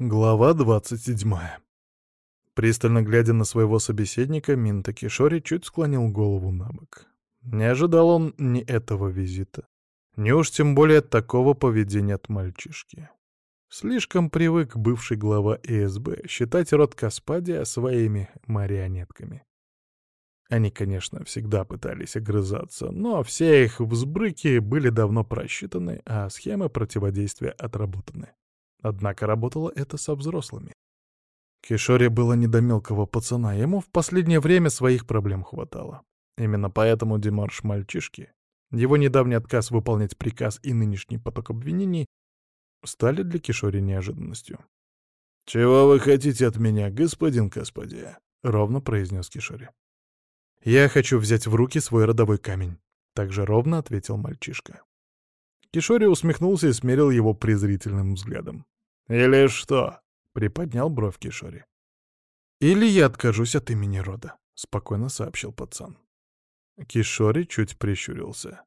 Глава 27. Пристально глядя на своего собеседника, Минта Кишори чуть склонил голову на бок. Не ожидал он ни этого визита, ни уж тем более такого поведения от мальчишки. Слишком привык бывший глава ИСБ считать род Каспадия своими марионетками. Они, конечно, всегда пытались огрызаться, но все их взбрыки были давно просчитаны, а схемы противодействия отработаны. Однако работало это со взрослыми. Кишоре было не до мелкого пацана, ему в последнее время своих проблем хватало. Именно поэтому демарш мальчишки, его недавний отказ выполнять приказ и нынешний поток обвинений стали для Кишори неожиданностью. «Чего вы хотите от меня, господин Каспадия?» — ровно произнес Кишори. «Я хочу взять в руки свой родовой камень», — также ровно ответил мальчишка. Кишори усмехнулся и смерил его презрительным взглядом. «Или что?» — приподнял бровь Кишори. «Или я откажусь от имени рода», — спокойно сообщил пацан. Кишори чуть прищурился.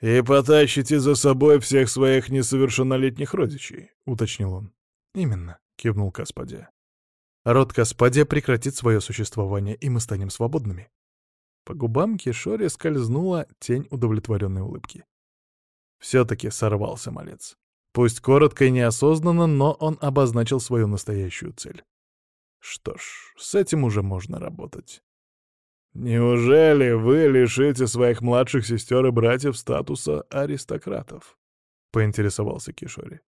«И потащите за собой всех своих несовершеннолетних родичей», — уточнил он. «Именно», — кивнул Каспадия. «Род Каспадия прекратит свое существование, и мы станем свободными». По губам Кишори скользнула тень удовлетворенной улыбки. Все-таки сорвался малец. Пусть коротко и неосознанно, но он обозначил свою настоящую цель. Что ж, с этим уже можно работать. «Неужели вы лишите своих младших сестер и братьев статуса аристократов?» — поинтересовался Кишори.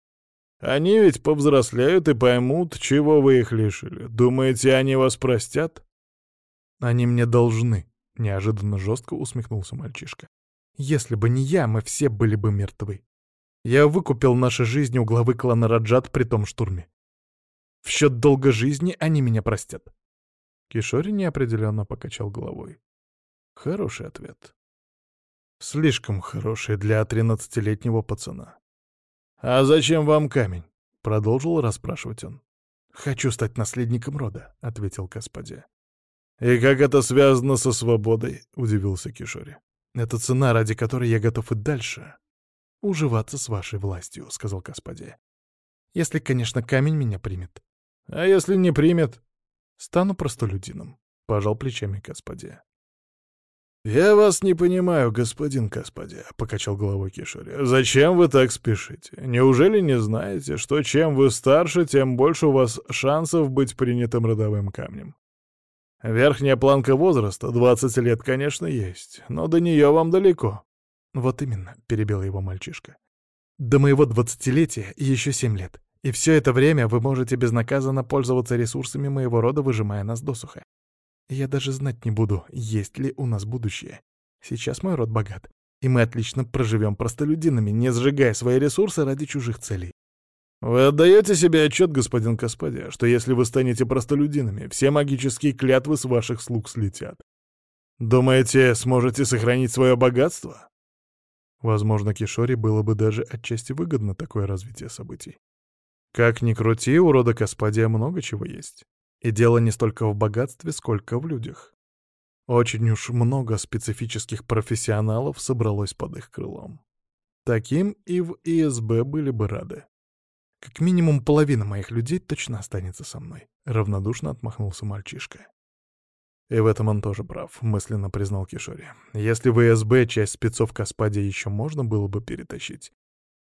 «Они ведь повзрослеют и поймут, чего вы их лишили. Думаете, они вас простят?» «Они мне должны», — неожиданно жестко усмехнулся мальчишка. «Если бы не я, мы все были бы мертвы. Я выкупил наши жизни у главы клана Раджат при том штурме. В счет долга жизни они меня простят. Кишори неопределенно покачал головой. Хороший ответ. Слишком хороший для тринадцатилетнего пацана. «А зачем вам камень?» — продолжил расспрашивать он. «Хочу стать наследником рода», — ответил Каспадия. «И как это связано со свободой?» — удивился Кишори. «Это цена, ради которой я готов и дальше уживаться с вашей властью», — сказал Каспадия. «Если, конечно, камень меня примет». «А если не примет?» «Стану простолюдином», — пожал плечами Каспадия. «Я вас не понимаю, господин Каспадия», — покачал головой Кишори. «Зачем вы так спешите? Неужели не знаете, что чем вы старше, тем больше у вас шансов быть принятым родовым камнем? Верхняя планка возраста, 20 лет, конечно, есть, но до нее вам далеко. «Вот именно», — перебил его мальчишка. «До моего двадцатилетия еще семь лет, и все это время вы можете безнаказанно пользоваться ресурсами моего рода, выжимая нас досуха. Я даже знать не буду, есть ли у нас будущее. Сейчас мой род богат, и мы отлично проживем простолюдинами, не сжигая свои ресурсы ради чужих целей. Вы отдаете себе отчет, господин Каспадия, что если вы станете простолюдинами, все магические клятвы с ваших слуг слетят? Думаете, сможете сохранить свое богатство? Возможно, Кишори было бы даже отчасти выгодно такое развитие событий. Как ни крути, у рода Каспадия много чего есть. И дело не столько в богатстве, сколько в людях. Очень уж много специфических профессионалов собралось под их крылом. Таким и в ИСБ были бы рады. Как минимум половина моих людей точно останется со мной. Равнодушно отмахнулся мальчишка. И в этом он тоже прав, мысленно признал Кишори. Если в ИСБ часть спецов Каспадия еще можно было бы перетащить,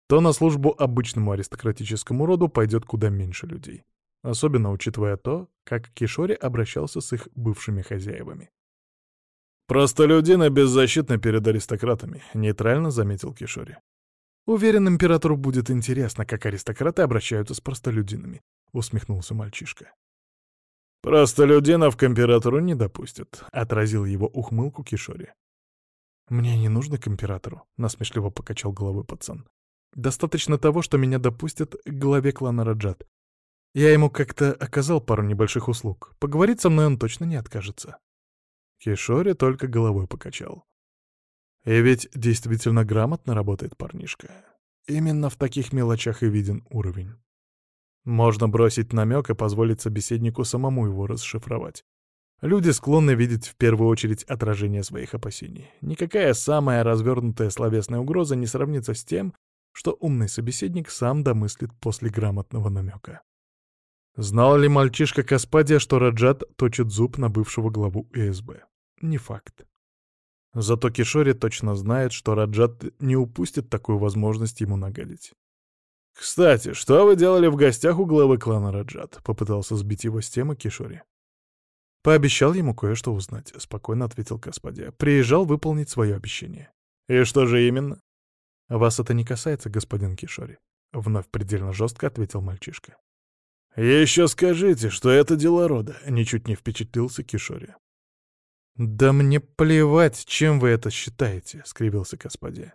то на службу обычному аристократическому роду пойдет куда меньше людей. Особенно учитывая то, как Кишори обращался с их бывшими хозяевами. «Простолюдины беззащитны перед аристократами», — нейтрально заметил Кишори. «Уверен, императору будет интересно, как аристократы обращаются с простолюдинами», — усмехнулся мальчишка. «Простолюдинов к императору не допустят», — отразил его ухмылку Кишори. «Мне не нужно к императору», — насмешливо покачал головой пацан. «Достаточно того, что меня допустят к главе клана Раджат. Я ему как-то оказал пару небольших услуг. Поговорить со мной он точно не откажется». Кишори только головой покачал. И ведь действительно грамотно работает парнишка. Именно в таких мелочах и виден уровень. Можно бросить намек и позволить собеседнику самому его расшифровать. Люди склонны видеть в первую очередь отражение своих опасений. Никакая самая развернутая словесная угроза не сравнится с тем, что умный собеседник сам домыслит после грамотного намека. Знал ли мальчишка Каспадия, что Раджат точит зуб на бывшего главу ИСБ? Не факт. Зато Кишори точно знает, что Раджат не упустит такую возможность ему нагадить. «Кстати, что вы делали в гостях у главы клана Раджат?» — попытался сбить его с темы Кишори. «Пообещал ему кое-что узнать», — спокойно ответил Каспадия. «Приезжал выполнить свое обещание». «И что же именно?» «Вас это не касается, господин Кишори», — вновь предельно жестко ответил мальчишка. «Еще скажите, что это дело рода», — ничуть не впечатлился Кишори. «Да мне плевать, чем вы это считаете», — скривился Каспадия.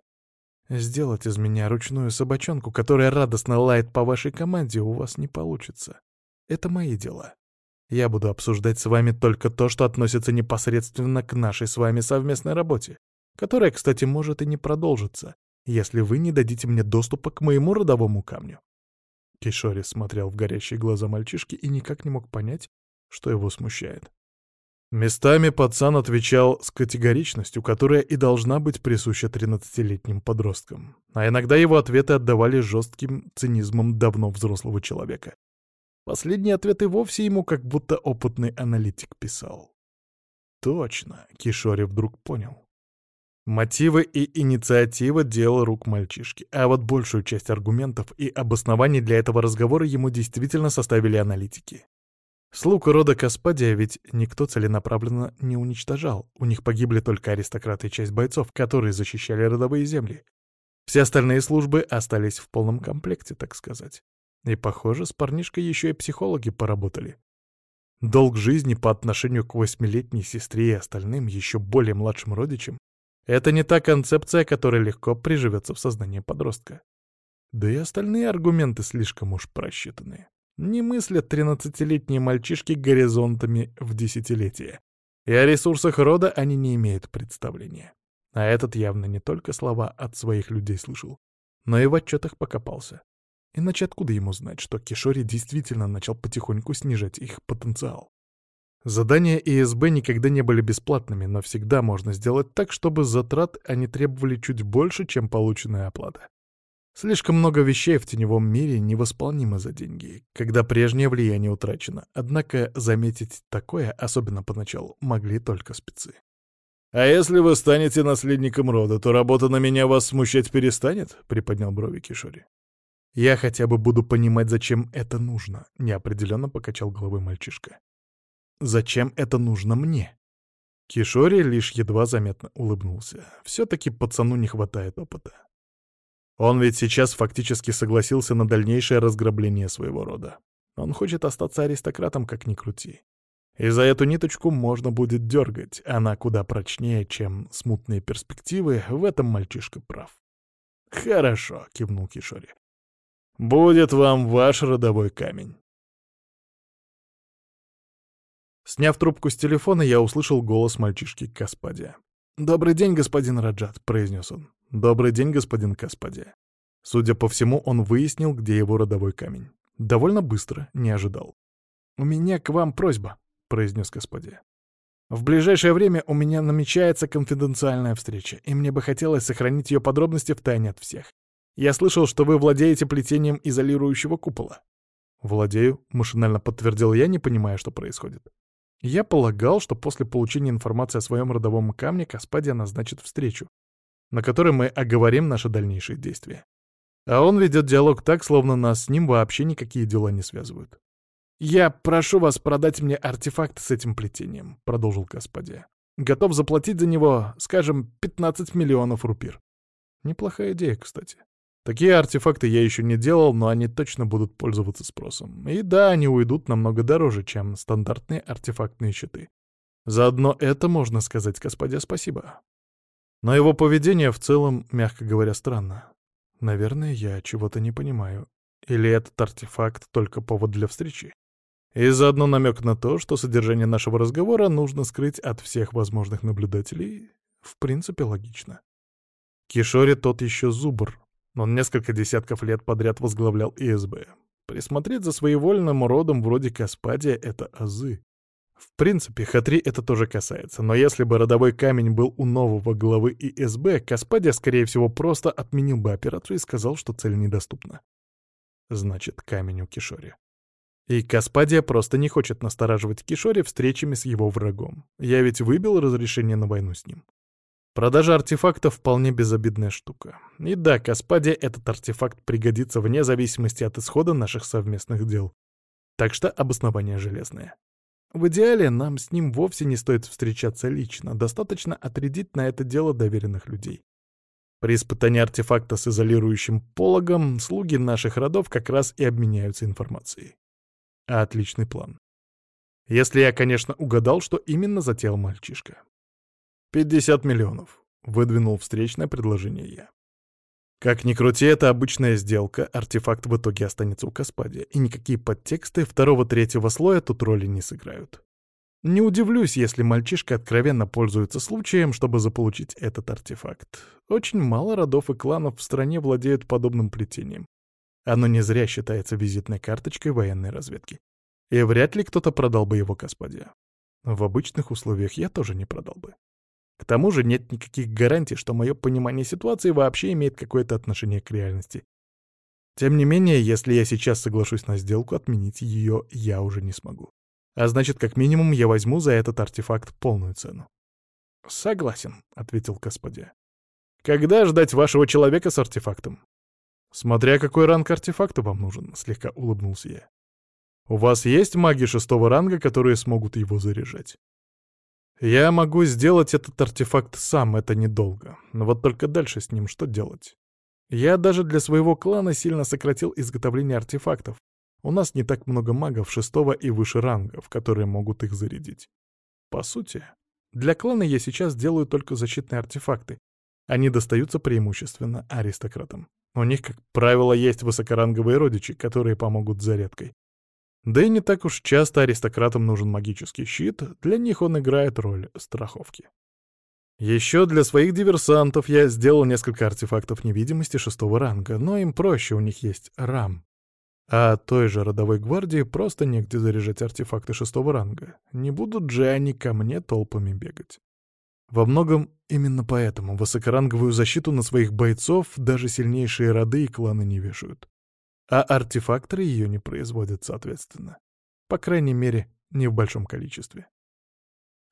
«Сделать из меня ручную собачонку, которая радостно лает по вашей команде, у вас не получится. Это мои дела. Я буду обсуждать с вами только то, что относится непосредственно к нашей с вами совместной работе, которая, кстати, может и не продолжиться, если вы не дадите мне доступа к моему родовому камню. Кишори смотрел в горящие глаза мальчишки и никак не мог понять, что его смущает. Местами пацан отвечал с категоричностью, которая и должна быть присуща 13-летним подросткам. А иногда его ответы отдавали жестким цинизмом давно взрослого человека. Последний ответ и вовсе ему как будто опытный аналитик писал. Точно, Кишори вдруг понял. Мотивы и инициатива — дело рук мальчишки, а вот большую часть аргументов и обоснований для этого разговора ему действительно составили аналитики. Слуг рода Каспадия ведь никто целенаправленно не уничтожал, у них погибли только аристократы и часть бойцов, которые защищали родовые земли. Все остальные службы остались в полном комплекте, так сказать. И, похоже, с парнишкой еще и психологи поработали. Долг жизни по отношению к восьмилетней сестре и остальным, еще более младшим родичам, это не та концепция, которая легко приживется в сознании подростка. Да и остальные аргументы слишком уж просчитанные. Не мыслят тринадцатилетние мальчишки горизонтами в десятилетия. И о ресурсах рода они не имеют представления. А этот явно не только слова от своих людей слышал, но и в отчетах покопался. Иначе откуда ему знать, что Кишори действительно начал потихоньку снижать их потенциал? Задания ИСБ никогда не были бесплатными, но всегда можно сделать так, чтобы затрат они требовали чуть больше, чем полученная оплата. Слишком много вещей в теневом мире невосполнимы за деньги, когда прежнее влияние утрачено. Однако заметить такое, особенно поначалу, могли только спецы. «А если вы станете наследником рода, то работа на меня вас смущать перестанет?» — приподнял брови Кишори. «Я хотя бы буду понимать, зачем это нужно», — неопределенно покачал головой мальчишка. Зачем это нужно мне? Кишори лишь едва заметно улыбнулся. Все-таки пацану не хватает опыта. Он ведь сейчас фактически согласился на дальнейшее разграбление своего рода. Он хочет остаться аристократом, как ни крути. И за эту ниточку можно будет дергать, она куда прочнее, чем смутные перспективы, в этом мальчишка прав. «Хорошо», — кивнул Кишори. «Будет вам ваш родовой камень». Сняв трубку с телефона, я услышал голос мальчишки Каспадия. «Добрый день, господин Раджат», — произнес он. «Добрый день, господин Каспадия». Судя по всему, он выяснил, где его родовой камень. Довольно быстро, не ожидал. «У меня к вам просьба», — произнес Каспадия. «В ближайшее время у меня намечается конфиденциальная встреча, и мне бы хотелось сохранить ее подробности в тайне от всех. Я слышал, что вы владеете плетением изолирующего купола». «Владею», — машинально подтвердил я, не понимая, что происходит. Я полагал, что после получения информации о своем родовом камне Каспадия назначит встречу, на которой мы оговорим наши дальнейшие действия. А он ведет диалог так, словно нас с ним вообще никакие дела не связывают. «Я прошу вас продать мне артефакт с этим плетением», — продолжил Каспадия. «Готов заплатить за него, скажем, 15 миллионов рупир». Неплохая идея, кстати. Такие артефакты я еще не делал, но они точно будут пользоваться спросом. И да, они уйдут намного дороже, чем стандартные артефактные щиты. Заодно это можно сказать господе спасибо. Но его поведение в целом, мягко говоря, странно. Наверное, я чего-то не понимаю. Или этот артефакт только повод для встречи? И заодно намек на то, что содержание нашего разговора нужно скрыть от всех возможных наблюдателей, в принципе, логично. Кишори тот еще зубр, он несколько десятков лет подряд возглавлял ИСБ. Присмотреть за своевольным родом вроде Каспадия — это азы. В принципе, Хатри это тоже касается, но если бы родовой камень был у нового главы ИСБ, Каспадия, скорее всего, просто отменил бы операцию и сказал, что цель недоступна. Значит, камень у Кишори. И Каспадия просто не хочет настораживать Кишори встречами с его врагом. Я ведь выбил разрешение на войну с ним. Продажа артефактов вполне безобидная штука. И да, Каспаде этот артефакт пригодится вне зависимости от исхода наших совместных дел. Так что обоснование железное. В идеале нам с ним вовсе не стоит встречаться лично, достаточно отрядить на это дело доверенных людей. При испытании артефакта с изолирующим пологом слуги наших родов как раз и обменяются информацией. Отличный план. Если я, конечно, угадал, что именно затеял мальчишка. «Пятьдесят миллионов», — выдвинул встречное предложение я. Как ни крути, это обычная сделка, артефакт в итоге останется у Каспадия, и никакие подтексты второго-третьего слоя тут роли не сыграют. Не удивлюсь, если мальчишка откровенно пользуется случаем, чтобы заполучить этот артефакт. Очень мало родов и кланов в стране владеют подобным плетением. Оно не зря считается визитной карточкой военной разведки. И вряд ли кто-то продал бы его Каспадия. В обычных условиях я тоже не продал бы. К тому же нет никаких гарантий, что мое понимание ситуации вообще имеет какое-то отношение к реальности. Тем не менее, если я сейчас соглашусь на сделку, отменить ее я уже не смогу. А значит, как минимум, я возьму за этот артефакт полную цену. «Согласен», — ответил Господи. «Когда ждать вашего человека с артефактом?» «Смотря какой ранг артефакта вам нужен», — слегка улыбнулся я. «У вас есть маги шестого ранга, которые смогут его заряжать?» Я могу сделать этот артефакт сам, это недолго. Но вот только дальше с ним что делать? Я даже для своего клана сильно сократил изготовление артефактов. У нас не так много магов шестого и выше рангов, которые могут их зарядить. По сути, для клана я сейчас делаю только защитные артефакты. Они достаются преимущественно аристократам. У них, как правило, есть высокоранговые родичи, которые помогут с зарядкой. Да и не так уж часто аристократам нужен магический щит, для них он играет роль страховки. Еще для своих диверсантов я сделал несколько артефактов невидимости шестого ранга, но им проще, у них есть рам. А той же родовой гвардии просто негде заряжать артефакты шестого ранга. Не будут же они ко мне толпами бегать. Во многом именно поэтому высокоранговую защиту на своих бойцов даже сильнейшие роды и кланы не вешают а артефакторы ее не производят, соответственно. По крайней мере, не в большом количестве.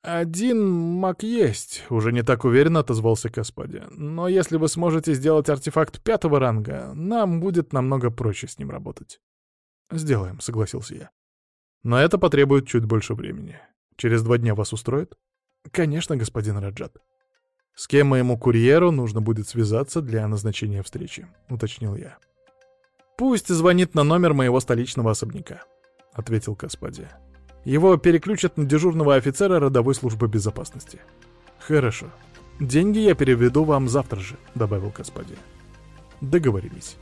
«Один маг есть», — уже не так уверенно отозвался Каспади. «Но если вы сможете сделать артефакт пятого ранга, нам будет намного проще с ним работать». «Сделаем», — согласился я. «Но это потребует чуть больше времени. Через два дня вас устроит?» «Конечно, господин Раджат». «С кем моему курьеру нужно будет связаться для назначения встречи?» — уточнил я. «Пусть звонит на номер моего столичного особняка», — ответил Каспади. «Его переключат на дежурного офицера родовой службы безопасности». «Хорошо. Деньги я переведу вам завтра же», — добавил Каспади. «Договорились».